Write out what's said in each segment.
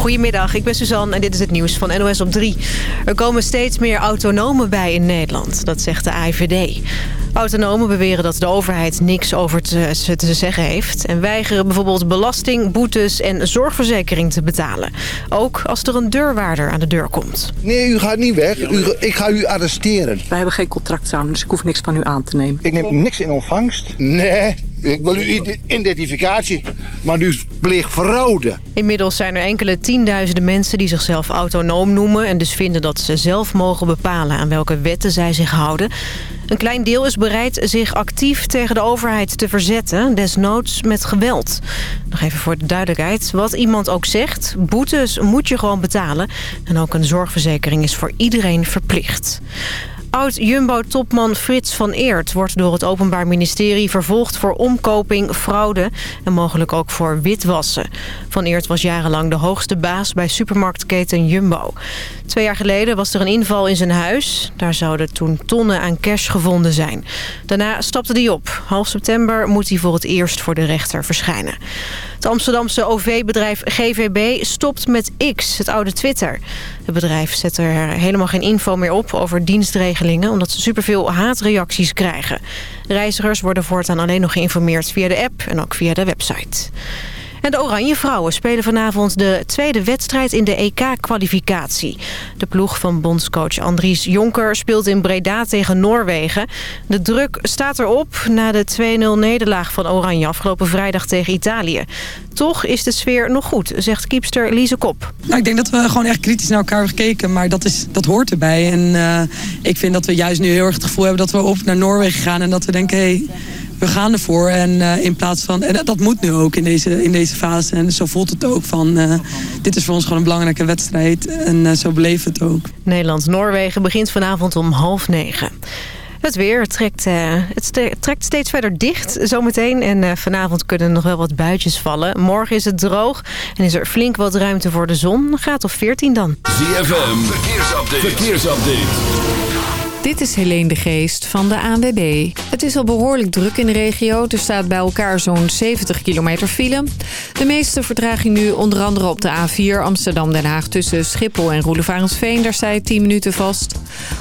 Goedemiddag, ik ben Suzanne en dit is het nieuws van NOS op 3. Er komen steeds meer autonomen bij in Nederland, dat zegt de AIVD. Autonomen beweren dat de overheid niks over te, te zeggen heeft... en weigeren bijvoorbeeld belasting, boetes en zorgverzekering te betalen. Ook als er een deurwaarder aan de deur komt. Nee, u gaat niet weg. U, ik ga u arresteren. Wij hebben geen contract samen, dus ik hoef niks van u aan te nemen. Ik neem niks in ontvangst. Nee, ik wil uw identificatie, maar u pleegt fraude. Inmiddels zijn er enkele tienduizenden mensen die zichzelf autonoom noemen... en dus vinden dat ze zelf mogen bepalen aan welke wetten zij zich houden. Een klein deel is bereid zich actief tegen de overheid te verzetten, desnoods met geweld. Nog even voor de duidelijkheid, wat iemand ook zegt, boetes moet je gewoon betalen. En ook een zorgverzekering is voor iedereen verplicht. Oud-Jumbo-topman Frits van Eert wordt door het Openbaar Ministerie vervolgd voor omkoping, fraude en mogelijk ook voor witwassen. Van Eert was jarenlang de hoogste baas bij supermarktketen Jumbo. Twee jaar geleden was er een inval in zijn huis. Daar zouden toen tonnen aan cash gevonden zijn. Daarna stapte hij op. Half september moet hij voor het eerst voor de rechter verschijnen. Het Amsterdamse OV-bedrijf GVB stopt met X, het oude Twitter. Het bedrijf zet er helemaal geen info meer op over dienstregelingen... omdat ze superveel haatreacties krijgen. Reizigers worden voortaan alleen nog geïnformeerd via de app en ook via de website. En de Oranje Vrouwen spelen vanavond de tweede wedstrijd in de EK-kwalificatie. De ploeg van bondscoach Andries Jonker speelt in Breda tegen Noorwegen. De druk staat erop na de 2-0 nederlaag van Oranje afgelopen vrijdag tegen Italië. Toch is de sfeer nog goed, zegt kiepster Lise Kop. Nou, ik denk dat we gewoon echt kritisch naar elkaar hebben gekeken, maar dat, is, dat hoort erbij. En uh, ik vind dat we juist nu heel erg het gevoel hebben dat we op naar Noorwegen gaan en dat we denken... Hey, we gaan ervoor. En uh, in plaats van. En dat moet nu ook in deze, in deze fase. En zo voelt het ook van. Uh, dit is voor ons gewoon een belangrijke wedstrijd. En uh, zo beleven het ook. Nederland-Noorwegen begint vanavond om half negen. Het weer trekt, het trekt steeds verder dicht zometeen. En vanavond kunnen er nog wel wat buitjes vallen. Morgen is het droog en is er flink wat ruimte voor de zon. Gaat of 14 dan. ZFM, verkeersupdate. verkeersupdate. Dit is Helene de Geest van de ANWB. Het is al behoorlijk druk in de regio. Er staat bij elkaar zo'n 70 kilometer file. De meeste vertraging nu onder andere op de A4 Amsterdam-Den Haag... tussen Schiphol en Roelevarensveen. Daar sta je 10 minuten vast.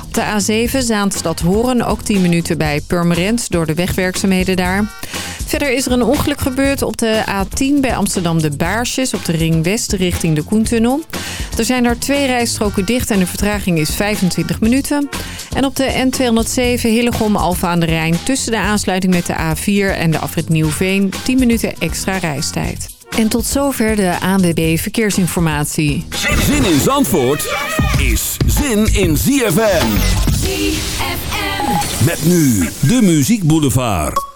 Op de A7 Zaanstad-Horen ook 10 minuten bij Purmerend... door de wegwerkzaamheden daar. Verder is er een ongeluk gebeurd op de A10 bij Amsterdam de Baarsjes... op de Ring West richting de Koentunnel. Er zijn daar twee rijstroken dicht en de vertraging is 25 minuten. En op de N207 Hillegom Alfa aan de Rijn... tussen de aansluiting met de A4 en de afrit Nieuwveen... 10 minuten extra reistijd. En tot zover de ANWB Verkeersinformatie. Zin in Zandvoort is zin in ZFM. ZFM. Met nu de Muziek Boulevard.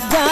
I've done.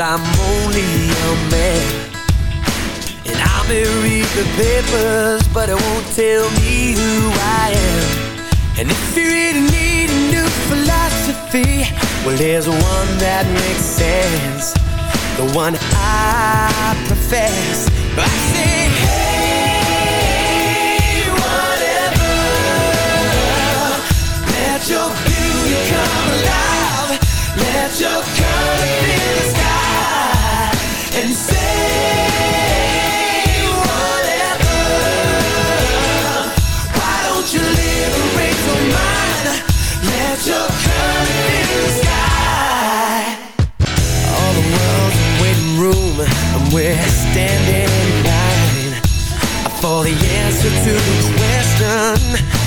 I'm for the answer to the question.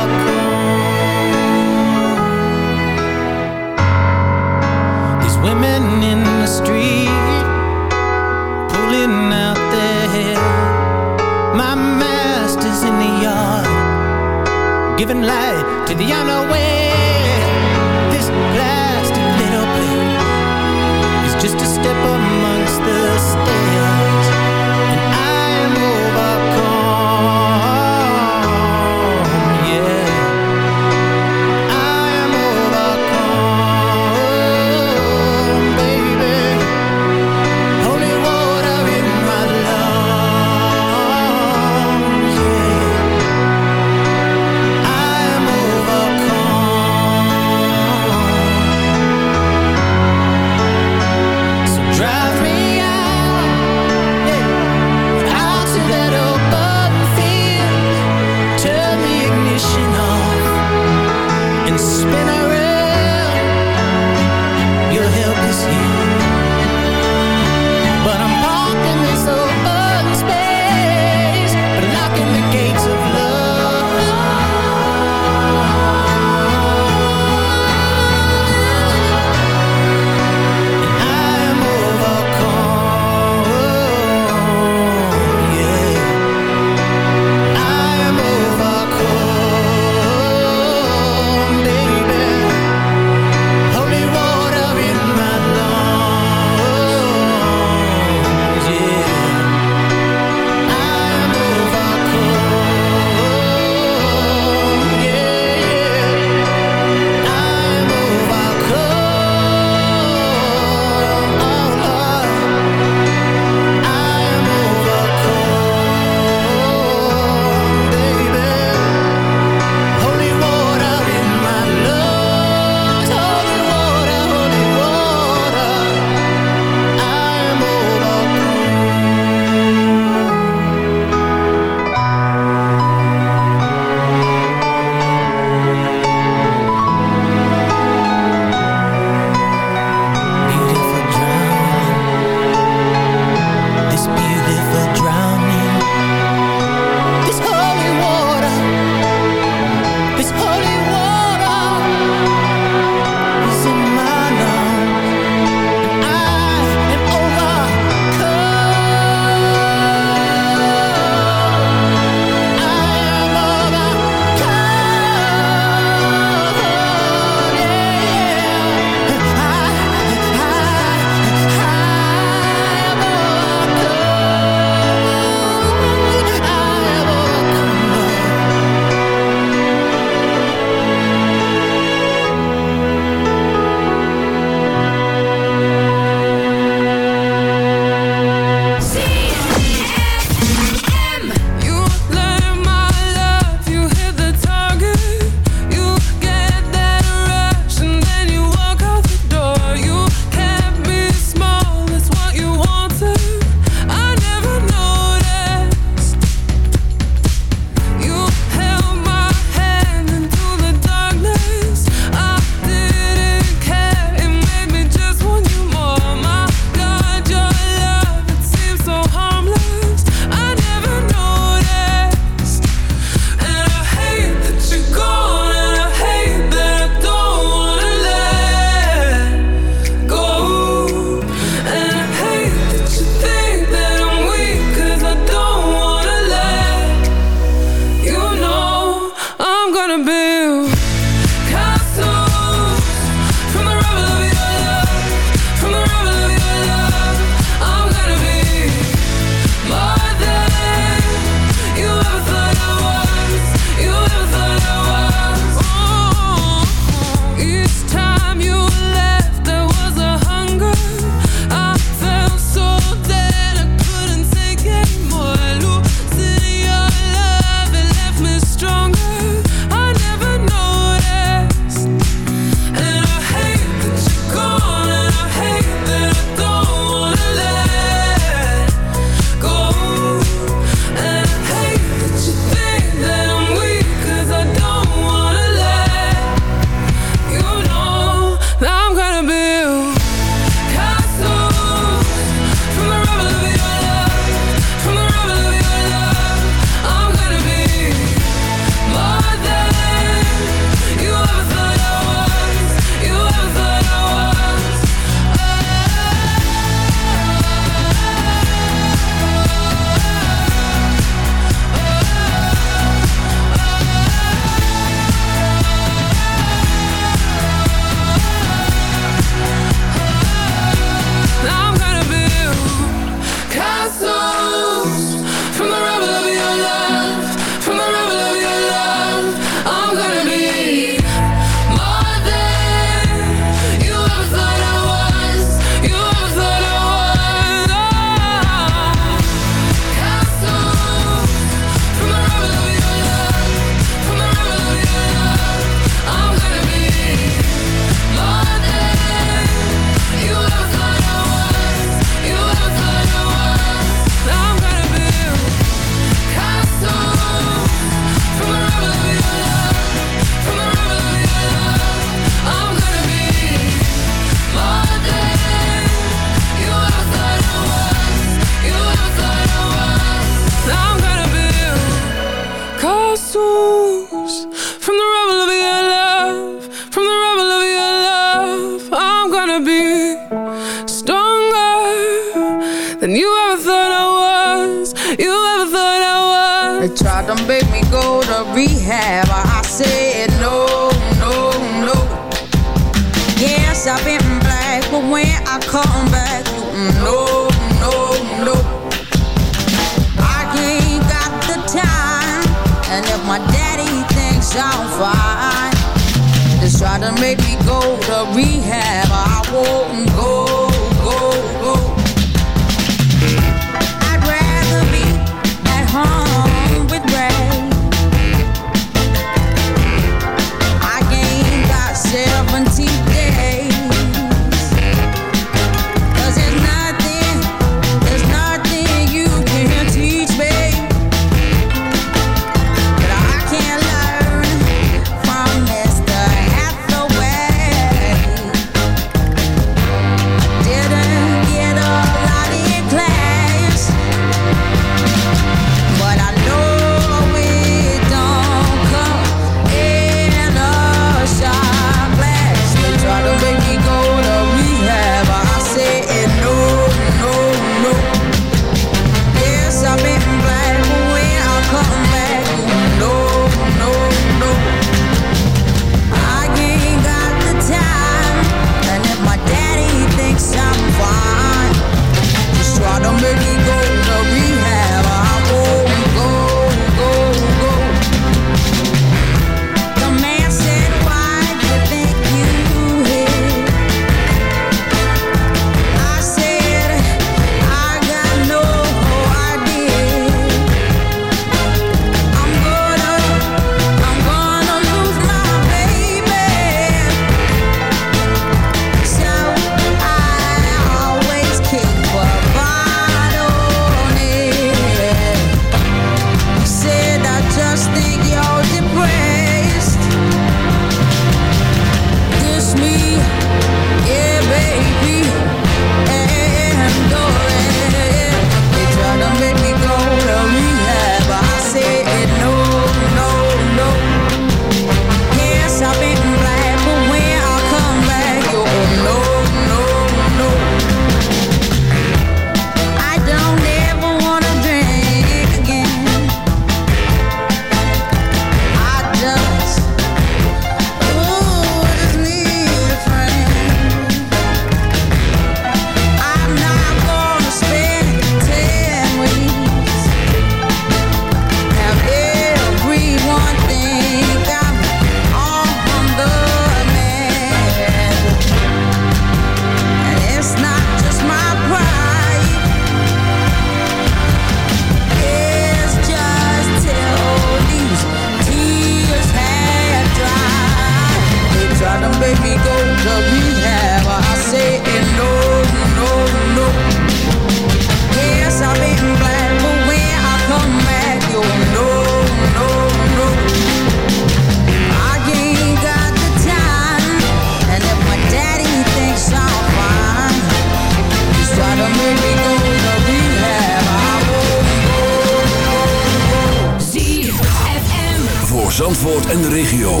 en de regio.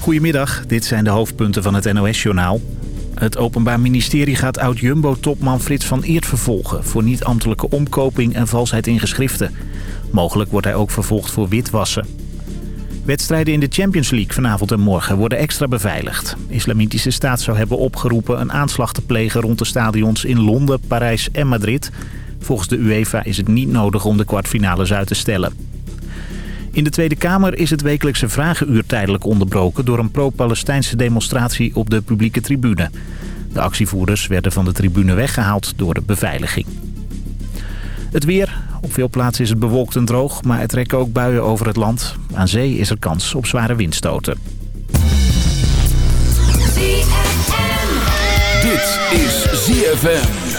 Goedemiddag, dit zijn de hoofdpunten van het NOS-journaal. Het Openbaar Ministerie gaat oud-Jumbo-topman Frits van Eert vervolgen... voor niet-ambtelijke omkoping en valsheid in geschriften. Mogelijk wordt hij ook vervolgd voor witwassen. Wedstrijden in de Champions League vanavond en morgen worden extra beveiligd. Islamitische staat zou hebben opgeroepen een aanslag te plegen... rond de stadions in Londen, Parijs en Madrid. Volgens de UEFA is het niet nodig om de kwartfinales uit te stellen. In de Tweede Kamer is het wekelijkse vragenuur tijdelijk onderbroken... door een pro-Palestijnse demonstratie op de publieke tribune. De actievoerders werden van de tribune weggehaald door de beveiliging. Het weer. Op veel plaatsen is het bewolkt en droog, maar er trekken ook buien over het land. Aan zee is er kans op zware windstoten. Dit is ZFM.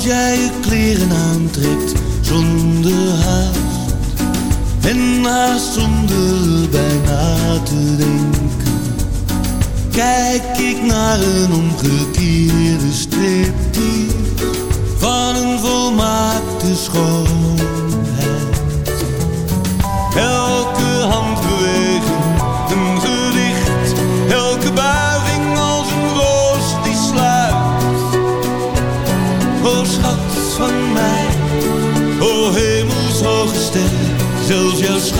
Als jij je kleren aantrekt zonder haast en haast zonder bijna te denken, kijk ik naar een omgekeerde striptease van een volmaakte schoonheid.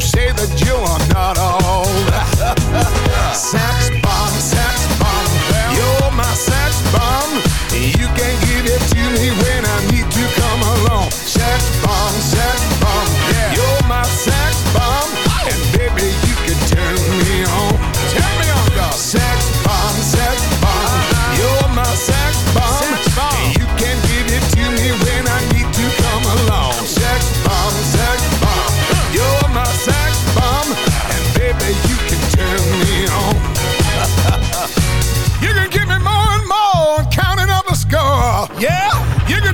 say that you are not old. Sax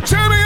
Jimmy